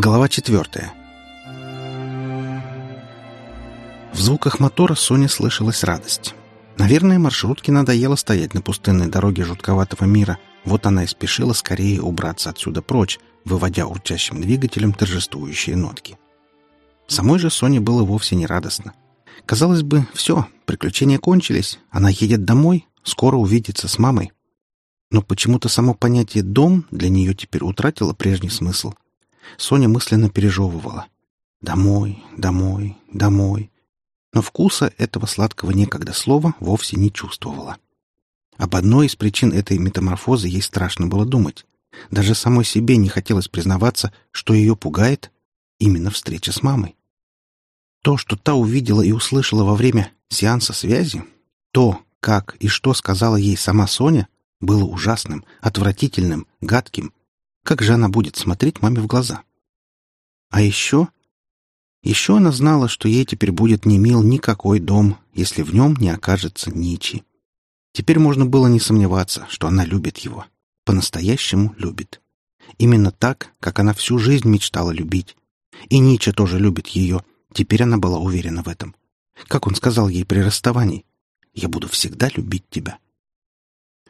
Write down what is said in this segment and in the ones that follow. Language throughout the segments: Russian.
Глава четвертая. В звуках мотора Соне слышалась радость. Наверное, маршрутке надоело стоять на пустынной дороге жутковатого мира. Вот она и спешила скорее убраться отсюда прочь, выводя урчащим двигателем торжествующие нотки. Самой же Соне было вовсе не радостно. Казалось бы, все, приключения кончились, она едет домой, скоро увидится с мамой. Но почему-то само понятие «дом» для нее теперь утратило прежний смысл. Соня мысленно пережевывала. «Домой, домой, домой». Но вкуса этого сладкого некогда слова вовсе не чувствовала. Об одной из причин этой метаморфозы ей страшно было думать. Даже самой себе не хотелось признаваться, что ее пугает именно встреча с мамой. То, что та увидела и услышала во время сеанса связи, то, как и что сказала ей сама Соня, было ужасным, отвратительным, гадким. Как же она будет смотреть маме в глаза? А еще... Еще она знала, что ей теперь будет не мил никакой дом, если в нем не окажется Ничи. Теперь можно было не сомневаться, что она любит его. По-настоящему любит. Именно так, как она всю жизнь мечтала любить. И Нича тоже любит ее. Теперь она была уверена в этом. Как он сказал ей при расставании, «Я буду всегда любить тебя».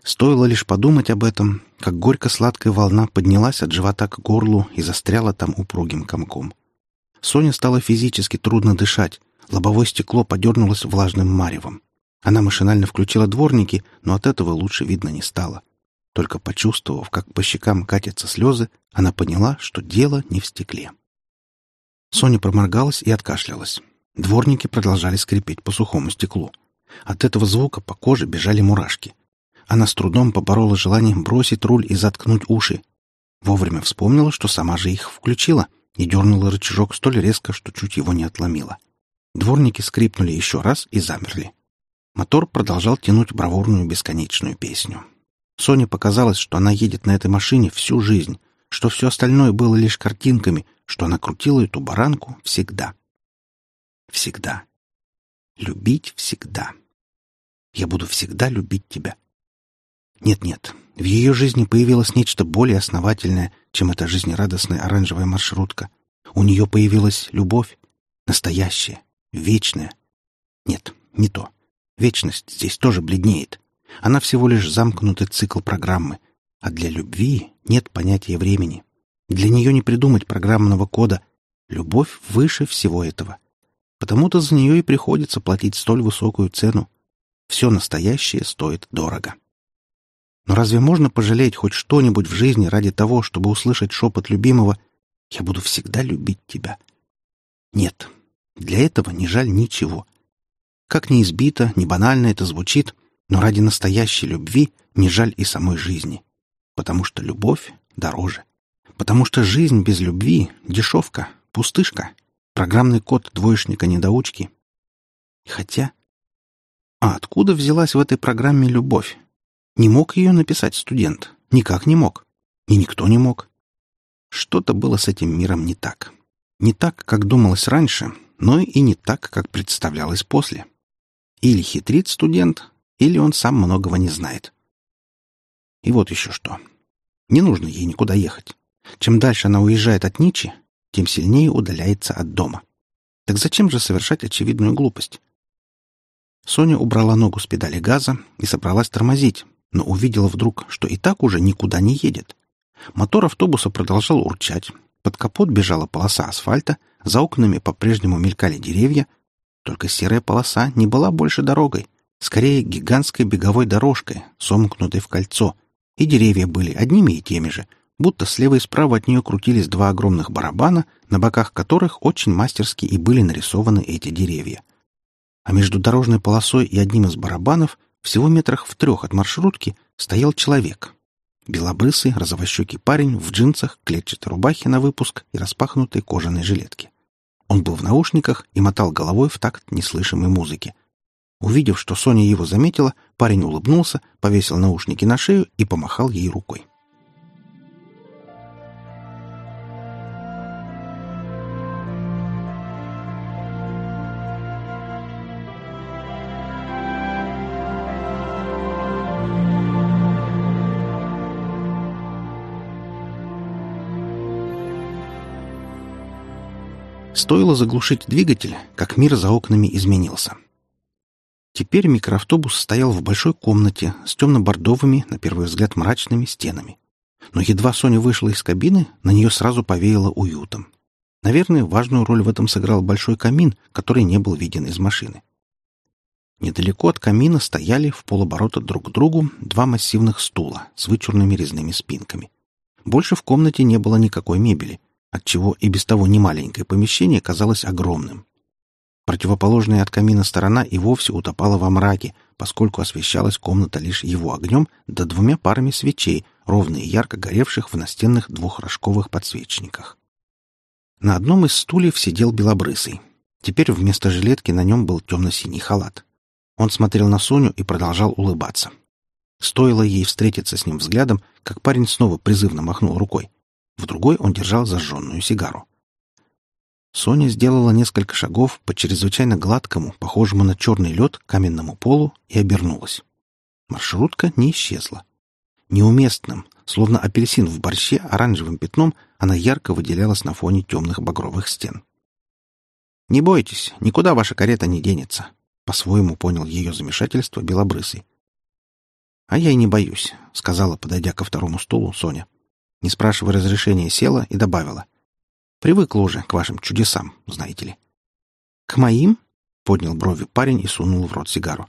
Стоило лишь подумать об этом, как горько-сладкая волна поднялась от живота к горлу и застряла там упругим комком. Соне стало физически трудно дышать, лобовое стекло подернулось влажным маревом. Она машинально включила дворники, но от этого лучше видно не стало. Только почувствовав, как по щекам катятся слезы, она поняла, что дело не в стекле. Соня проморгалась и откашлялась. Дворники продолжали скрипеть по сухому стеклу. От этого звука по коже бежали мурашки. Она с трудом поборола желание бросить руль и заткнуть уши. Вовремя вспомнила, что сама же их включила, и дернула рычажок столь резко, что чуть его не отломила. Дворники скрипнули еще раз и замерли. Мотор продолжал тянуть бравурную бесконечную песню. Соне показалось, что она едет на этой машине всю жизнь, что все остальное было лишь картинками, что она крутила эту баранку всегда. Всегда. Любить всегда. Я буду всегда любить тебя. Нет-нет, в ее жизни появилось нечто более основательное, чем эта жизнерадостная оранжевая маршрутка. У нее появилась любовь. Настоящая, вечная. Нет, не то. Вечность здесь тоже бледнеет. Она всего лишь замкнутый цикл программы. А для любви нет понятия времени. Для нее не придумать программного кода. Любовь выше всего этого. Потому-то за нее и приходится платить столь высокую цену. Все настоящее стоит дорого. Но разве можно пожалеть хоть что-нибудь в жизни ради того, чтобы услышать шепот любимого «Я буду всегда любить тебя»? Нет, для этого не жаль ничего. Как ни избито, ни банально это звучит, но ради настоящей любви не жаль и самой жизни. Потому что любовь дороже. Потому что жизнь без любви — дешевка, пустышка, программный код двоечника-недоучки. Хотя... А откуда взялась в этой программе любовь? Не мог ее написать студент. Никак не мог. И никто не мог. Что-то было с этим миром не так. Не так, как думалось раньше, но и не так, как представлялось после. Или хитрит студент, или он сам многого не знает. И вот еще что. Не нужно ей никуда ехать. Чем дальше она уезжает от Ничи, тем сильнее удаляется от дома. Так зачем же совершать очевидную глупость? Соня убрала ногу с педали газа и собралась тормозить, но увидела вдруг, что и так уже никуда не едет. Мотор автобуса продолжал урчать, под капот бежала полоса асфальта, за окнами по-прежнему мелькали деревья, только серая полоса не была больше дорогой, скорее гигантской беговой дорожкой, сомкнутой в кольцо, и деревья были одними и теми же, будто слева и справа от нее крутились два огромных барабана, на боках которых очень мастерски и были нарисованы эти деревья. А между дорожной полосой и одним из барабанов всего метрах в трех от маршрутки стоял человек. Белобрысый, розовощекий парень в джинсах, клетчатой рубахе на выпуск и распахнутой кожаной жилетке. Он был в наушниках и мотал головой в такт неслышимой музыки. Увидев, что Соня его заметила, парень улыбнулся, повесил наушники на шею и помахал ей рукой. Стоило заглушить двигатель, как мир за окнами изменился. Теперь микроавтобус стоял в большой комнате с темно-бордовыми, на первый взгляд, мрачными стенами. Но едва Соня вышла из кабины, на нее сразу повеяло уютом. Наверное, важную роль в этом сыграл большой камин, который не был виден из машины. Недалеко от камина стояли в полоборота друг к другу два массивных стула с вычурными резными спинками. Больше в комнате не было никакой мебели, отчего и без того немаленькое помещение казалось огромным. Противоположная от камина сторона и вовсе утопала во мраке, поскольку освещалась комната лишь его огнем да двумя парами свечей, ровно и ярко горевших в настенных двухрожковых подсвечниках. На одном из стульев сидел белобрысый. Теперь вместо жилетки на нем был темно-синий халат. Он смотрел на Соню и продолжал улыбаться. Стоило ей встретиться с ним взглядом, как парень снова призывно махнул рукой. В другой он держал зажженную сигару. Соня сделала несколько шагов по чрезвычайно гладкому, похожему на черный лед, каменному полу и обернулась. Маршрутка не исчезла. Неуместным, словно апельсин в борще, оранжевым пятном она ярко выделялась на фоне темных багровых стен. «Не бойтесь, никуда ваша карета не денется», по-своему понял ее замешательство белобрысый. «А я и не боюсь», — сказала, подойдя ко второму стулу, Соня. Не спрашивая разрешения, села и добавила. «Привыкла уже к вашим чудесам, знаете ли». «К моим?» — поднял брови парень и сунул в рот сигару.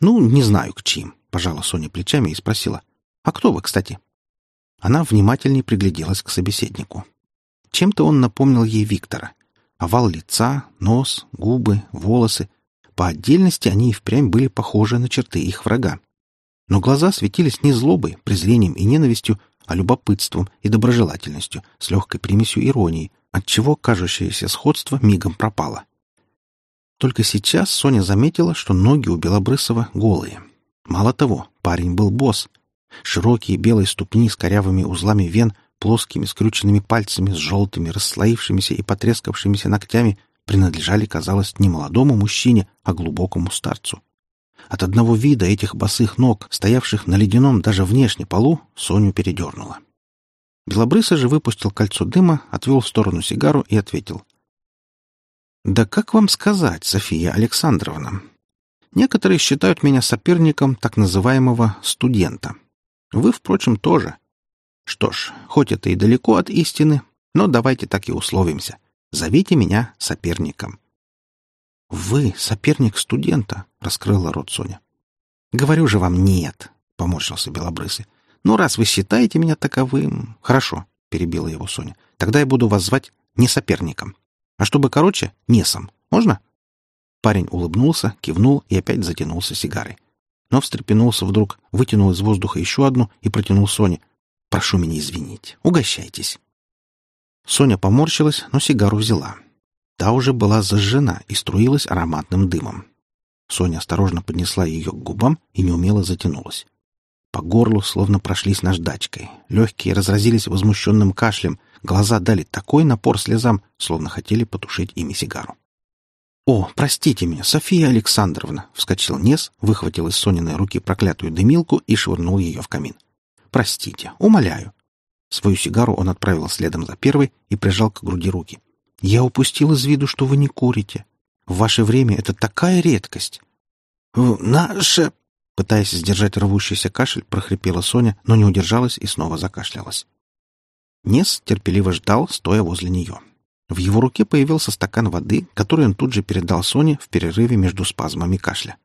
«Ну, не знаю, к чьим», — пожала Соня плечами и спросила. «А кто вы, кстати?» Она внимательнее пригляделась к собеседнику. Чем-то он напомнил ей Виктора. Овал лица, нос, губы, волосы по отдельности они и впрямь были похожи на черты их врага. Но глаза светились не злобой, презрением и ненавистью, а любопытством и доброжелательностью, с легкой примесью иронии, отчего кажущееся сходство мигом пропало. Только сейчас Соня заметила, что ноги у Белобрысова голые. Мало того, парень был босс. Широкие белые ступни с корявыми узлами вен, плоскими скрюченными пальцами с желтыми, расслоившимися и потрескавшимися ногтями принадлежали, казалось, не молодому мужчине, а глубокому старцу. От одного вида этих босых ног, стоявших на ледяном даже внешне полу, Соню передернуло. Белобрысый же выпустил кольцо дыма, отвел в сторону сигару и ответил. «Да как вам сказать, София Александровна? Некоторые считают меня соперником так называемого студента. Вы, впрочем, тоже. Что ж, хоть это и далеко от истины, но давайте так и условимся. Зовите меня соперником». «Вы соперник студента?» — раскрыла рот Соня. «Говорю же вам нет», — поморщился Белобрысый. «Ну, раз вы считаете меня таковым...» «Хорошо», — перебила его Соня. «Тогда я буду вас звать не соперником. А чтобы короче, несом. Можно?» Парень улыбнулся, кивнул и опять затянулся сигарой. Но встрепенулся вдруг, вытянул из воздуха еще одну и протянул Соне. «Прошу меня извинить. Угощайтесь». Соня поморщилась, но сигару взяла. Та уже была зажжена и струилась ароматным дымом. Соня осторожно поднесла ее к губам и неумело затянулась. По горлу словно прошлись наждачкой. Легкие разразились возмущенным кашлем, глаза дали такой напор слезам, словно хотели потушить ими сигару. «О, простите меня, София Александровна!» — вскочил Нес, выхватил из Сониной руки проклятую дымилку и швырнул ее в камин. «Простите, умоляю. Свою сигару он отправил следом за первой и прижал к груди руки. «Я упустил из виду, что вы не курите. В ваше время это такая редкость». «Наше...» Пытаясь сдержать рвущийся кашель, прохрипела Соня, но не удержалась и снова закашлялась. Нес терпеливо ждал, стоя возле нее. В его руке появился стакан воды, который он тут же передал Соне в перерыве между спазмами кашля.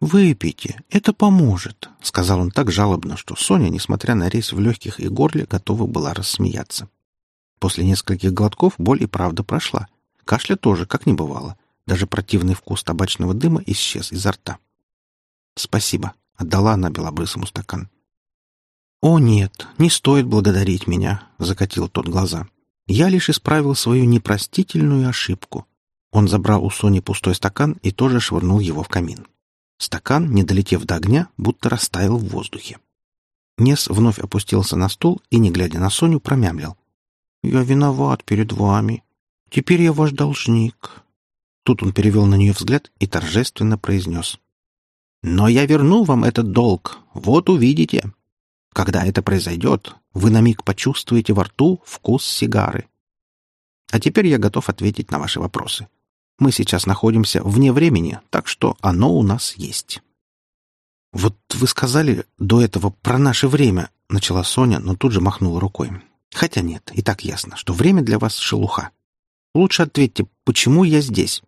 «Выпейте, это поможет», — сказал он так жалобно, что Соня, несмотря на резь в легких и горле, готова была рассмеяться. После нескольких глотков боль и правда прошла. Кашля тоже, как не бывало. Даже противный вкус табачного дыма исчез изо рта. «Спасибо», — отдала она белобрысому стакан. «О, нет, не стоит благодарить меня», — закатил тот глаза. «Я лишь исправил свою непростительную ошибку». Он забрал у Сони пустой стакан и тоже швырнул его в камин. Стакан, не долетев до огня, будто растаял в воздухе. Нес вновь опустился на стул и, не глядя на Соню, промямлил. «Я виноват перед вами. Теперь я ваш должник». Тут он перевел на нее взгляд и торжественно произнес. «Но я верну вам этот долг. Вот увидите. Когда это произойдет, вы на миг почувствуете во рту вкус сигары. А теперь я готов ответить на ваши вопросы. Мы сейчас находимся вне времени, так что оно у нас есть. «Вот вы сказали до этого про наше время», — начала Соня, но тут же махнула рукой. «Хотя нет, и так ясно, что время для вас — шелуха. Лучше ответьте, почему я здесь?»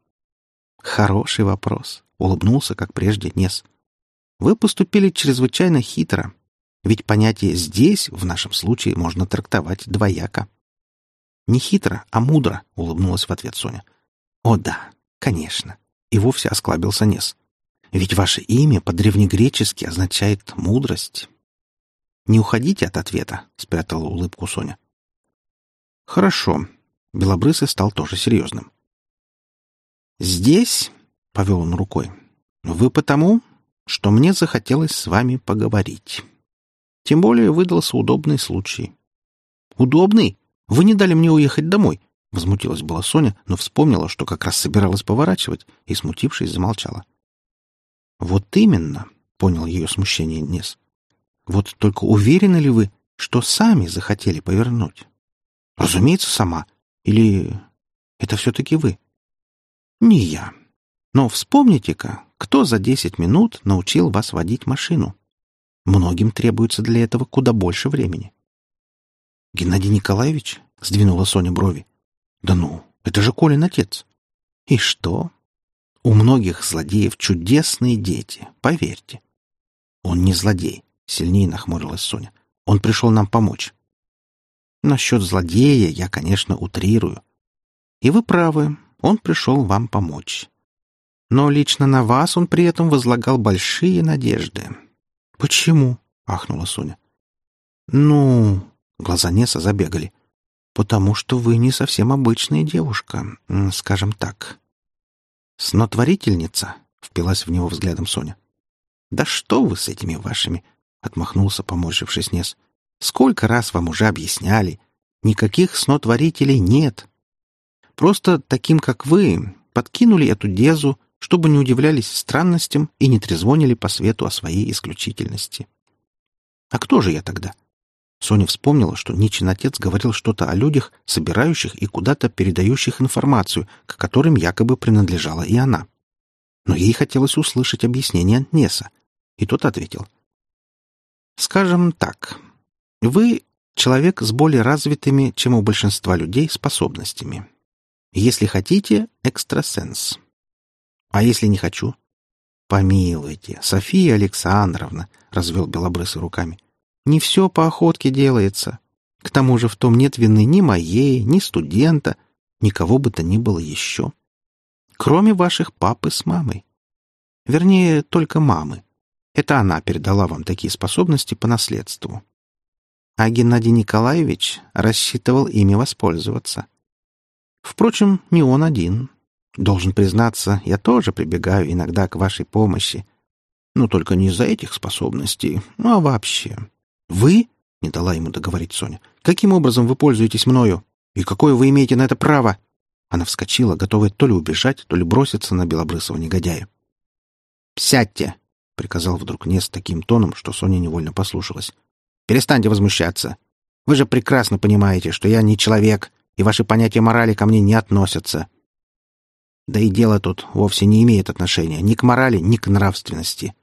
«Хороший вопрос», — улыбнулся, как прежде, Нес. «Вы поступили чрезвычайно хитро, ведь понятие «здесь» в нашем случае можно трактовать двояко». «Не хитро, а мудро», — улыбнулась в ответ Соня. «О да, конечно». И вовсе осклабился Нес. «Ведь ваше имя по-древнегречески означает «мудрость». «Не уходите от ответа», — спрятала улыбку Соня. «Хорошо». Белобрысый стал тоже серьезным. «Здесь», — повел он рукой, — «вы потому, что мне захотелось с вами поговорить. Тем более выдался удобный случай». «Удобный? Вы не дали мне уехать домой. Возмутилась была Соня, но вспомнила, что как раз собиралась поворачивать, и, смутившись, замолчала. «Вот именно», — понял ее смущение Нес. «Вот только уверены ли вы, что сами захотели повернуть?» «Разумеется, сама. Или это все-таки вы?» «Не я. Но вспомните-ка, кто за десять минут научил вас водить машину? Многим требуется для этого куда больше времени». «Геннадий Николаевич?» — сдвинула Соня брови. Да ну, это же Колин отец. И что? У многих злодеев чудесные дети, поверьте. Он не злодей, сильнее нахмурилась Соня. Он пришел нам помочь. Насчет злодея я, конечно, утрирую. И вы правы, он пришел вам помочь. Но лично на вас он при этом возлагал большие надежды. Почему? — ахнула Соня. Ну, глаза Неса забегали потому что вы не совсем обычная девушка, скажем так. Снотворительница, — впилась в него взглядом Соня. Да что вы с этими вашими, — отмахнулся, поморщившись Нес. Сколько раз вам уже объясняли, никаких снотворителей нет. Просто таким, как вы, подкинули эту дезу, чтобы не удивлялись странностям и не трезвонили по свету о своей исключительности. А кто же я тогда? — Соня вспомнила, что Ничин отец говорил что-то о людях, собирающих и куда-то передающих информацию, к которым якобы принадлежала и она. Но ей хотелось услышать объяснение Неса, и тот ответил. «Скажем так, вы человек с более развитыми, чем у большинства людей, способностями. Если хотите, экстрасенс. А если не хочу? Помилуйте, София Александровна, — развел белобрысый руками, — не все по охотке делается. К тому же в том нет вины ни моей, ни студента, никого бы то ни было еще. Кроме ваших папы с мамой. Вернее, только мамы. Это она передала вам такие способности по наследству. А Геннадий Николаевич рассчитывал ими воспользоваться. Впрочем, не он один. Должен признаться, я тоже прибегаю иногда к вашей помощи. Но только не из-за этих способностей, ну а вообще. «Вы?» — не дала ему договорить Соня. «Каким образом вы пользуетесь мною? И какое вы имеете на это право?» Она вскочила, готовая то ли убежать, то ли броситься на белобрысого негодяя. «Сядьте!» — приказал вдруг Нес таким тоном, что Соня невольно послушалась. «Перестаньте возмущаться. Вы же прекрасно понимаете, что я не человек, и ваши понятия морали ко мне не относятся. Да и дело тут вовсе не имеет отношения ни к морали, ни к нравственности.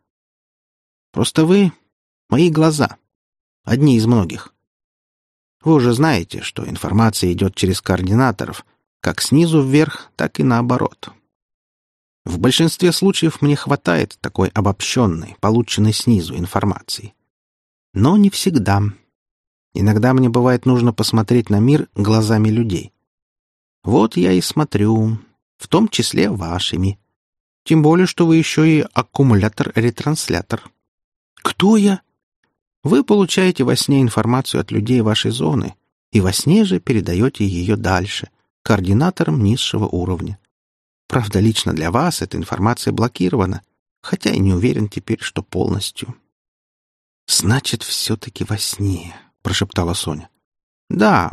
Просто вы — мои глаза, Одни из многих. Вы уже знаете, что информация идет через координаторов, как снизу вверх, так и наоборот. В большинстве случаев мне хватает такой обобщенной, полученной снизу информации. Но не всегда. Иногда мне бывает нужно посмотреть на мир глазами людей. Вот я и смотрю, в том числе вашими. Тем более, что вы еще и аккумулятор-ретранслятор. Кто я? Вы получаете во сне информацию от людей вашей зоны, и во сне же передаете ее дальше, координаторам низшего уровня. Правда, лично для вас эта информация блокирована, хотя и не уверен теперь, что полностью. «Значит, все-таки во сне», — прошептала Соня. «Да,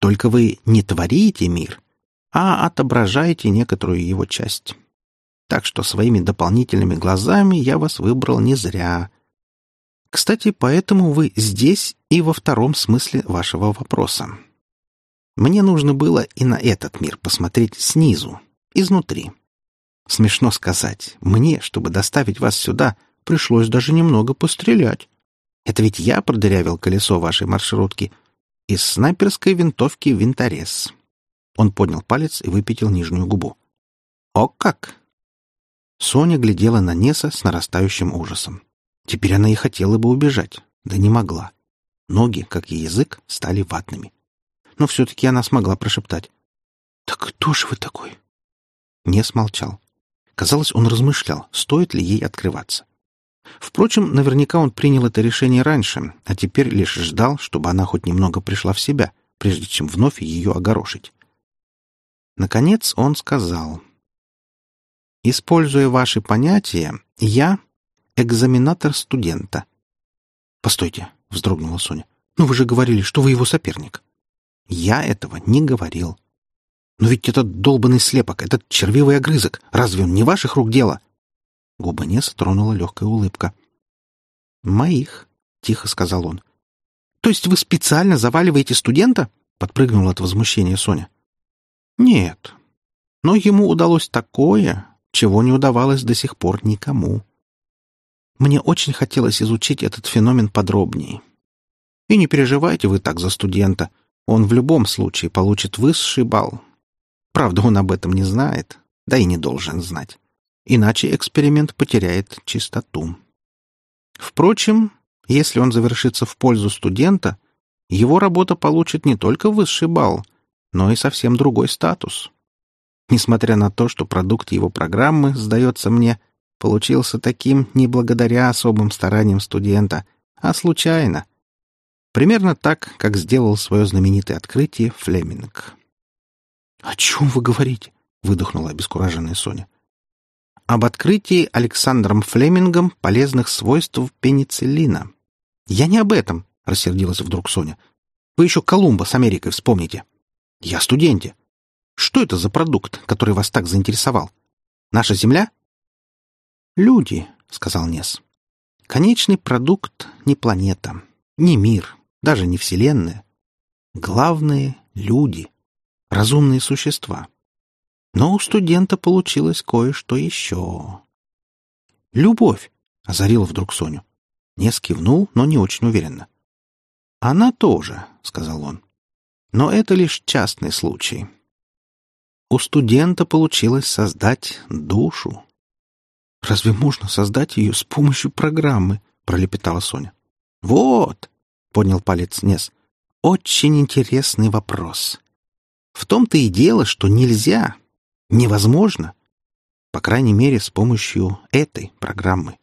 только вы не творите мир, а отображаете некоторую его часть. Так что своими дополнительными глазами я вас выбрал не зря, кстати, поэтому вы здесь и во втором смысле вашего вопроса. Мне нужно было и на этот мир посмотреть снизу, изнутри. Смешно сказать, мне, чтобы доставить вас сюда, пришлось даже немного пострелять. Это ведь я продырявил колесо вашей маршрутки из снайперской винтовки «Винторез». Он поднял палец и выпятил нижнюю губу. «О как!» Соня глядела на Неса с нарастающим ужасом. Теперь она и хотела бы убежать, да не могла. Ноги, как и язык, стали ватными. Но все-таки она смогла прошептать. «Так кто же вы такой?» Не смолчал. Казалось, он размышлял, стоит ли ей открываться. Впрочем, наверняка он принял это решение раньше, а теперь лишь ждал, чтобы она хоть немного пришла в себя, прежде чем вновь ее огорошить. Наконец он сказал. «Используя ваши понятия, я — экзаменатор студента». «Постойте», — вздрогнула Соня. «Ну вы же говорили, что вы его соперник». «Я этого не говорил. Но ведь этот долбанный слепок, этот червивый огрызок, разве он не ваших рук дело?» Губы Неса тронула легкая улыбка. «Моих», — тихо сказал он. «То есть вы специально заваливаете студента?» — подпрыгнула от возмущения Соня. «Нет. Но ему удалось такое, чего не удавалось до сих пор никому. Мне очень хотелось изучить этот феномен подробнее. И не переживайте вы так за студента. Он в любом случае получит высший балл, Правда, он об этом не знает, да и не должен знать. Иначе эксперимент потеряет чистоту. Впрочем, если он завершится в пользу студента, его работа получит не только высший балл, но и совсем другой статус. Несмотря на то, что продукт его программы, сдается мне, получился таким не благодаря особым стараниям студента, а случайно. Примерно так, как сделал свое знаменитое открытие Флеминг. «О чем вы говорите?» — выдохнула обескураженная Соня. «Об открытии Александром Флемингом полезных свойств пенициллина». «Я не об этом», — рассердилась вдруг Соня. «Вы еще Колумба с Америкой вспомните. Я студенте. Что это за продукт, который вас так заинтересовал? Наша Земля?» «Люди», — сказал Нес. «Конечный продукт не планета, не мир, даже не Вселенная. Главное — люди разумные существа. Но у студента получилось кое-что еще. «Любовь!» — озарила вдруг Соню. Нес кивнул, но не очень уверенно. «Она тоже», — сказал он. «Но это лишь частный случай. У студента получилось создать душу». «Разве можно создать ее с помощью программы?» — пролепетала Соня. «Вот!» — поднял палец Нес. «Очень интересный вопрос. В том-то и дело, что нельзя, невозможно. По крайней мере, с помощью этой программы.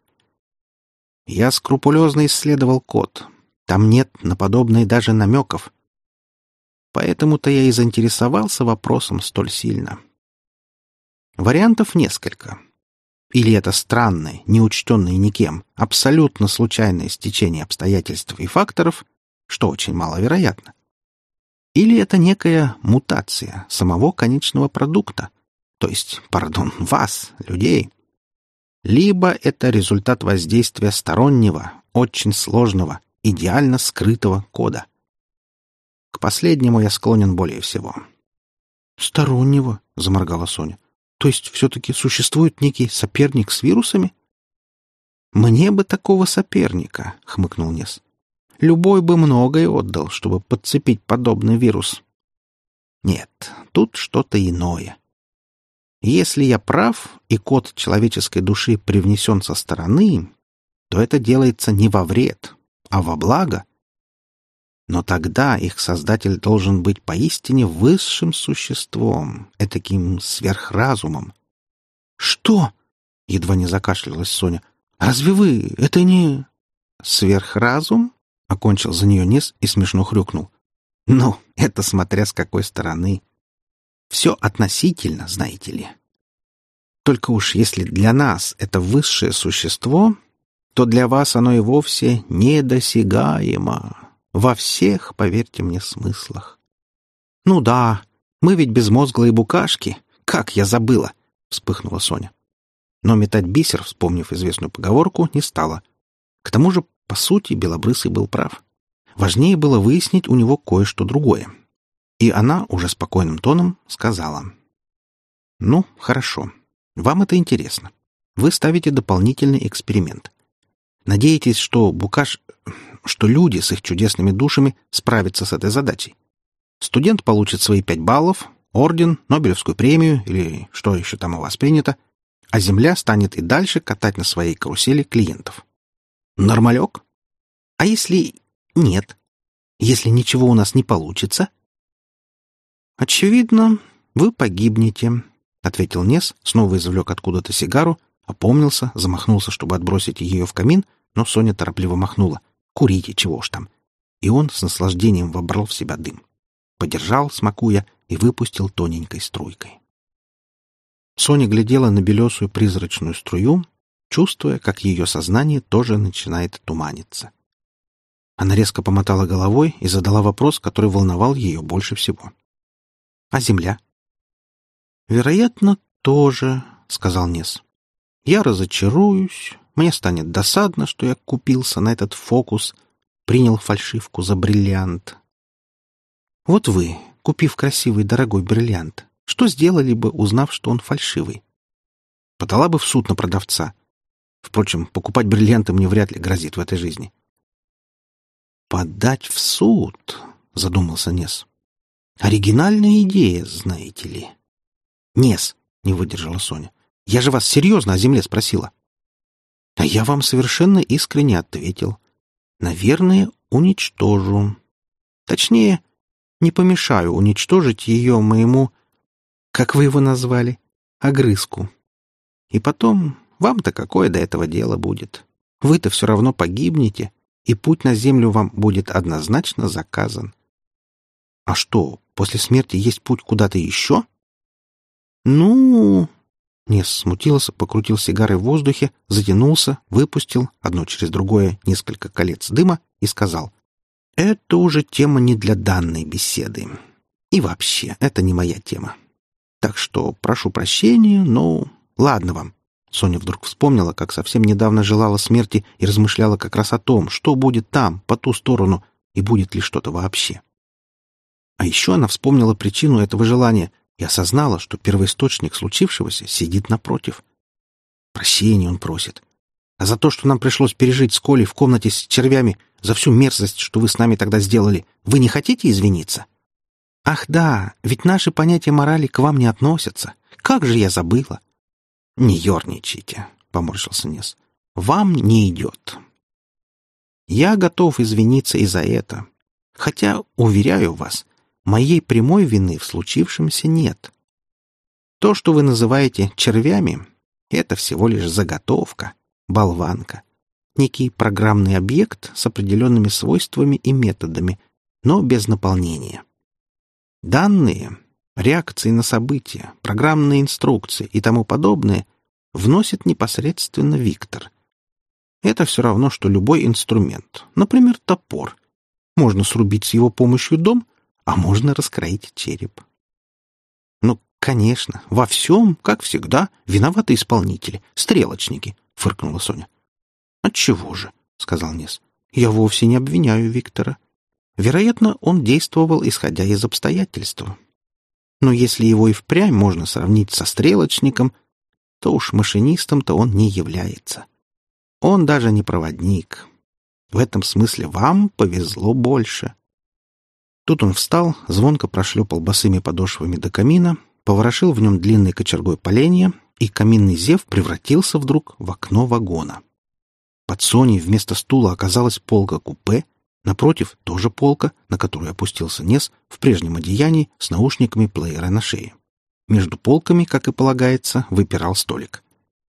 Я скрупулезно исследовал код. Там нет на подобное даже намеков. Поэтому-то я и заинтересовался вопросом столь сильно. Вариантов несколько. Или это странное, неучтенное никем, абсолютно случайное стечение обстоятельств и факторов, что очень маловероятно. Или это некая мутация самого конечного продукта, то есть, пардон, вас, людей. Либо это результат воздействия стороннего, очень сложного, идеально скрытого кода. К последнему я склонен более всего. «Стороннего?» — заморгала Соня. «То есть все-таки существует некий соперник с вирусами?» «Мне бы такого соперника», — хмыкнул Нес. Любой бы многое отдал, чтобы подцепить подобный вирус. Нет, тут что-то иное. Если я прав, и код человеческой души привнесен со стороны, то это делается не во вред, а во благо. Но тогда их создатель должен быть поистине высшим существом, этаким сверхразумом. «Что?» — едва не закашлялась Соня. «Разве вы... это не...» «Сверхразум?» Окончил за нее Нес и смешно хрюкнул. «Ну, это смотря с какой стороны. Все относительно, знаете ли. Только уж если для нас это высшее существо, то для вас оно и вовсе недосягаемо. Во всех, поверьте мне, смыслах. Ну да, мы ведь безмозглые букашки. Как я забыла!» — вспыхнула Соня. Но метать бисер, вспомнив известную поговорку, не стала. К тому же по сути, Белобрысый был прав. Важнее было выяснить у него кое-что другое. И она уже спокойным тоном сказала. «Ну, хорошо. Вам это интересно. Вы ставите дополнительный эксперимент. Надеетесь, что Букаш... что люди с их чудесными душами справятся с этой задачей. Студент получит свои пять баллов, орден, Нобелевскую премию или что еще там у вас принято, а Земля станет и дальше катать на своей карусели клиентов. Нормалек? А если нет? Если ничего у нас не получится? Очевидно, вы погибнете, — ответил Нес, снова извлек откуда-то сигару, опомнился, замахнулся, чтобы отбросить ее в камин, но Соня торопливо махнула. «Курите, чего уж там!» И он с наслаждением вобрал в себя дым. Подержал, смакуя, и выпустил тоненькой струйкой. Соня глядела на белесую призрачную струю, чувствуя, как ее сознание тоже начинает туманиться. Она резко помотала головой и задала вопрос, который волновал ее больше всего. «А земля?» «Вероятно, тоже», — сказал Нес. «Я разочаруюсь, мне станет досадно, что я купился на этот фокус, принял фальшивку за бриллиант. Вот вы, купив красивый дорогой бриллиант, что сделали бы, узнав, что он фальшивый? Подала бы в суд на продавца. Впрочем, покупать бриллианты мне вряд ли грозит в этой жизни. «Подать в суд», — задумался Нес. «Оригинальная идея, знаете ли». «Нес», — не выдержала Соня, — «я же вас серьезно о земле спросила». А я вам совершенно искренне ответил. Наверное, уничтожу. Точнее, не помешаю уничтожить ее моему... Как вы его назвали? Огрызку. И потом, вам-то какое до этого дело будет? Вы-то все равно погибнете, и путь на землю вам будет однозначно заказан. А что, после смерти есть путь куда-то еще? Ну, Нес смутился, покрутил сигарой в воздухе, затянулся, выпустил, одно через другое, несколько колец дыма и сказал, «Это уже тема не для данной беседы. И вообще, это не моя тема. Так что прошу прощения, но ладно вам». Соня вдруг вспомнила, как совсем недавно желала смерти и размышляла как раз о том, что будет там, по ту сторону, и будет ли что-то вообще. А еще она вспомнила причину этого желания и осознала, что первоисточник случившегося сидит напротив. Прощения он просит. А за то, что нам пришлось пережить с Колей в комнате с червями, за всю мерзость, что вы с нами тогда сделали, вы не хотите извиниться? Ах да, ведь наши понятия морали к вам не относятся. Как же я забыла. Не ерничайте, — поморщился Нес. Вам не идет. Я готов извиниться и за это. Хотя, уверяю вас, Моей прямой вины в случившемся нет. То, что вы называете червями, это всего лишь заготовка, болванка, некий программный объект с определенными свойствами и методами, но без наполнения. Данные, реакции на события, программные инструкции и тому подобное вносит непосредственно Виктор. Это все равно, что любой инструмент, например, топор. Можно срубить с его помощью дом — а можно раскроить череп. Ну, конечно, во всем, как всегда, виноваты исполнители, стрелочники, фыркнула Соня. Отчего же, сказал Нес. Я вовсе не обвиняю Виктора. Вероятно, он действовал, исходя из обстоятельств. Но если его и впрямь можно сравнить со стрелочником, то уж машинистом-то он не является. Он даже не проводник. В этом смысле вам повезло больше. Тут он встал, звонко прошлепал босыми подошвами до камина, поворошил в нем длинной кочергой поленья, и каминный зев превратился вдруг в окно вагона. Под Соней вместо стула оказалась полка-купе, напротив тоже полка, на которую опустился Нес в прежнем одеянии с наушниками плеера на шее. Между полками, как и полагается, выпирал столик.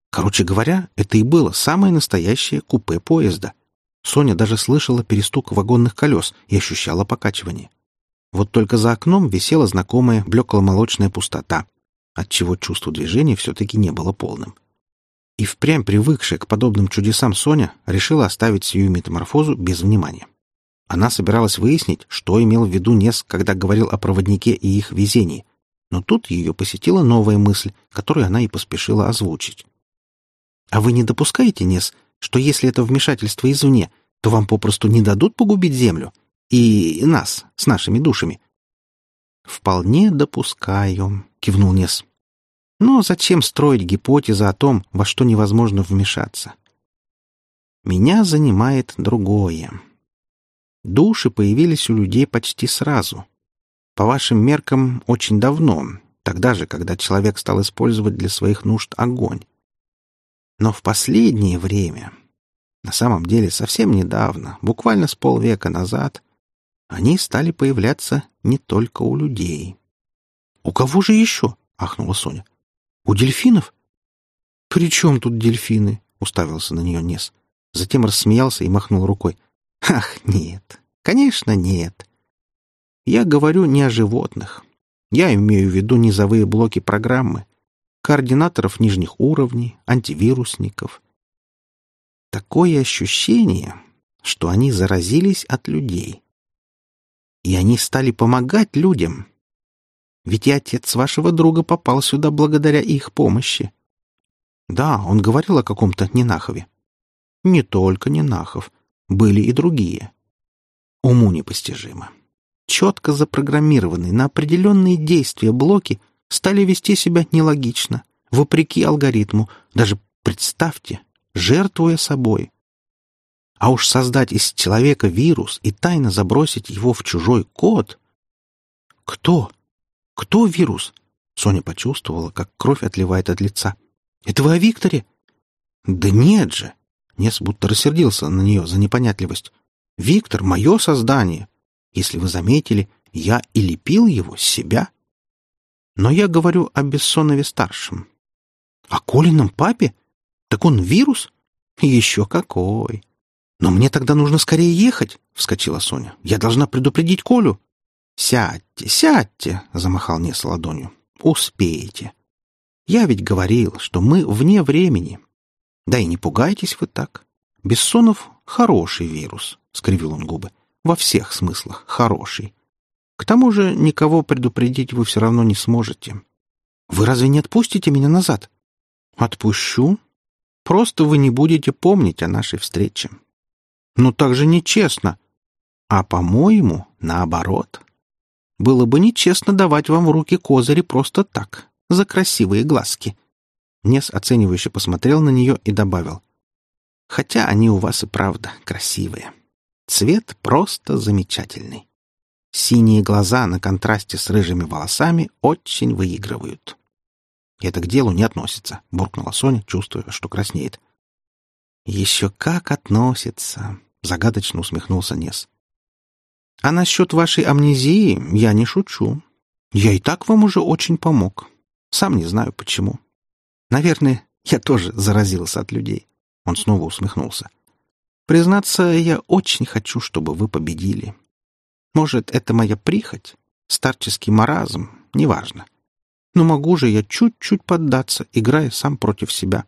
Короче говоря, это и было самое настоящее купе поезда. Соня даже слышала перестук вагонных колес и ощущала покачивание. Вот только за окном висела знакомая блекло-молочная пустота, отчего чувство движения все-таки не было полным. И впрямь привыкшая к подобным чудесам Соня решила оставить сию метаморфозу без внимания. Она собиралась выяснить, что имел в виду Нес, когда говорил о проводнике и их везении, но тут ее посетила новая мысль, которую она и поспешила озвучить. «А вы не допускаете, Нес, что если это вмешательство извне, то вам попросту не дадут погубить Землю?» И нас, с нашими душами. вполне допускаю», — кивнул Нес. «Но зачем строить гипотезы о том, во что невозможно вмешаться? Меня занимает другое. Души появились у людей почти сразу. По вашим меркам, очень давно, тогда же, когда человек стал использовать для своих нужд огонь. Но в последнее время, на самом деле совсем недавно, буквально с полвека назад, они стали появляться не только у людей. «У кого же еще?» — ахнула Соня. «У дельфинов?» «При чем тут дельфины?» — уставился на нее Нес. Затем рассмеялся и махнул рукой. «Ах, нет! Конечно, нет! Я говорю не о животных. Я имею в виду низовые блоки программы, координаторов нижних уровней, антивирусников. Такое ощущение, что они заразились от людей. И они стали помогать людям. Ведь и отец вашего друга попал сюда благодаря их помощи. Да, он говорил о каком-то Ненахове. Не только Ненахов, были и другие. Уму непостижимо. Четко запрограммированные на определенные действия блоки стали вести себя нелогично, вопреки алгоритму, даже, представьте, жертвуя собой. А уж создать из человека вирус и тайно забросить его в чужой код... Кто? Кто вирус? Соня почувствовала, как кровь отливает от лица. Это вы о Викторе? Да нет же! Нес будто рассердился на нее за непонятливость. «Виктор — мое создание. Если вы заметили, я и лепил его с себя. Но я говорю о Бессонове-старшем. О Колином папе? Так он вирус? Еще какой! Но мне тогда нужно скорее ехать, — вскочила Соня. Я должна предупредить Колю. Сядьте, сядьте, — замахал Нес ладонью. Успеете. Я ведь говорил, что мы вне времени, да и не пугайтесь вы так. Бессонов — хороший вирус, — скривил он губы. Во всех смыслах хороший. К тому же никого предупредить вы все равно не сможете. Вы разве не отпустите меня назад? Отпущу. Просто вы не будете помнить о нашей встрече. Но так же нечестно. А, по-моему, наоборот. Было бы нечестно давать вам в руки козыри просто так, за красивые глазки. Нес оценивающе посмотрел на нее и добавил. «Хотя они у вас и правда красивые. Цвет просто замечательный. Синие глаза на контрасте с рыжими волосами очень выигрывают». «Это к делу не относится», — буркнула Соня, чувствуя, что краснеет. «Еще как относится», — загадочно усмехнулся Нес. «А насчет вашей амнезии я не шучу. Я и так вам уже очень помог. Сам не знаю, почему. Наверное, я тоже заразился от людей. Он снова усмехнулся. Признаться, я очень хочу, чтобы вы победили. Может, это моя прихоть, старческий маразм, неважно. Но могу же я чуть-чуть поддаться, играя сам против себя.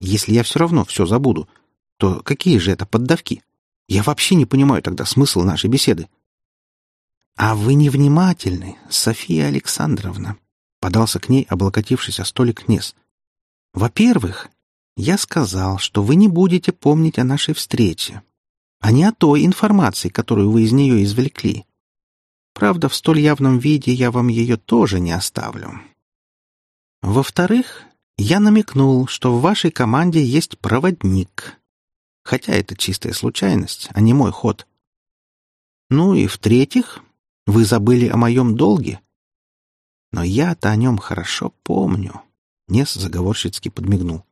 Если я все равно все забуду, то какие же это поддавки? Я вообще не понимаю тогда смысл нашей беседы. А вы невнимательны, София Александровна, Подался к ней, облокотившись о столик Нес. «Во-первых, я сказал, что вы не будете помнить о нашей встрече, а не о той информации, которую вы из нее извлекли. Правда, в столь явном виде я вам ее тоже не оставлю. Во-вторых, я намекнул, что в вашей команде есть проводник, хотя это чистая случайность, а не мой ход. Ну и в-третьих, вы забыли о моем долге, но я-то о нем хорошо помню. Нес заговорщицки подмигнул.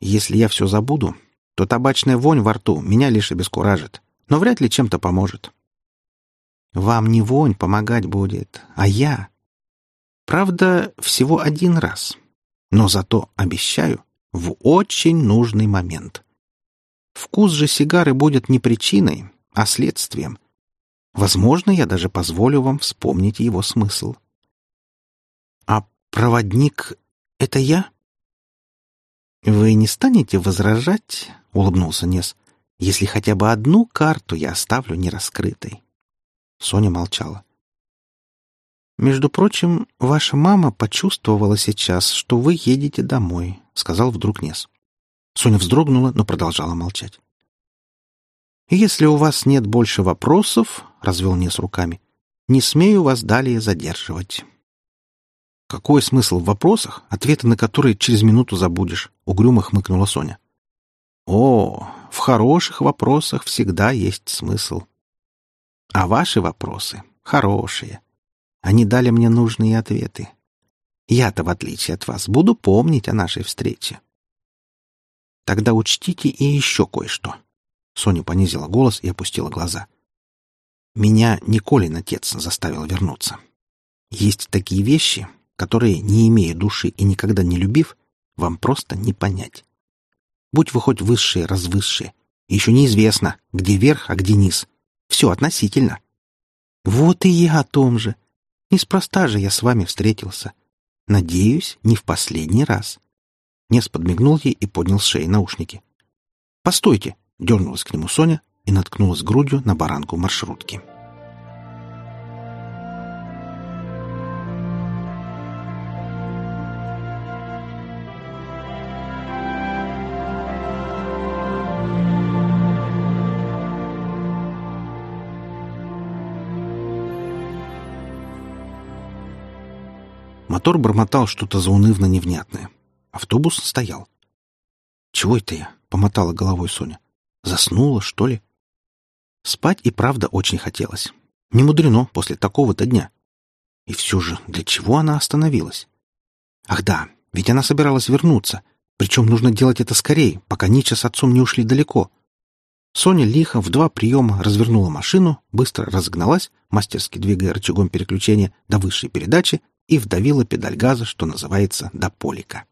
Если я все забуду, то табачная вонь во рту меня лишь обескуражит, но вряд ли чем-то поможет. Вам не вонь помогать будет, а я. Правда, всего один раз. Но зато, обещаю, в очень нужный момент. Вкус же сигары будет не причиной, а следствием. Возможно, я даже позволю вам вспомнить его смысл. «Проводник — это я?» «Вы не станете возражать?» — улыбнулся Нес. «Если хотя бы одну карту я оставлю нераскрытой». Соня молчала. «Между прочим, ваша мама почувствовала сейчас, что вы едете домой», — сказал вдруг Нес. Соня вздрогнула, но продолжала молчать. «Если у вас нет больше вопросов», — развел Нес руками, Не смею вас далее задерживать. Какой смысл в вопросах, ответы на которые через минуту забудешь? Угрюмо хмыкнула Соня. О, в хороших вопросах всегда есть смысл. А ваши вопросы хорошие. Они дали мне нужные ответы. Я-то, в отличие от вас, буду помнить о нашей встрече. Тогда учтите и еще кое-что. Соня понизила голос и опустила глаза. Меня Николин отец заставил вернуться. Есть такие вещи, которые, не имея души и никогда не любив, вам просто не понять. Будь вы хоть высшие, развысшие, еще неизвестно, где верх, а где низ. Все относительно. Вот и я о том же. Неспроста же я с вами встретился. Надеюсь, не в последний раз. Нес подмигнул ей и поднял с шеи наушники. «Постойте!» — дернулась к нему Соня и наткнулась грудью на баранку маршрутки. Мотор бормотал что-то заунывно-невнятное. Автобус стоял. «Чего это я?» — помотала головой Соня. «Заснула, что ли?» Спать и правда очень хотелось. Не мудрено после такого-то дня. И все же, для чего она остановилась? Ах да, ведь она собиралась вернуться. Причем нужно делать это скорее, пока Нича с отцом не ушли далеко. Соня лихо в два приема развернула машину, быстро разогналась, мастерски двигая рычагом переключения до высшей передачи и вдавила педаль газа, что называется, до полика.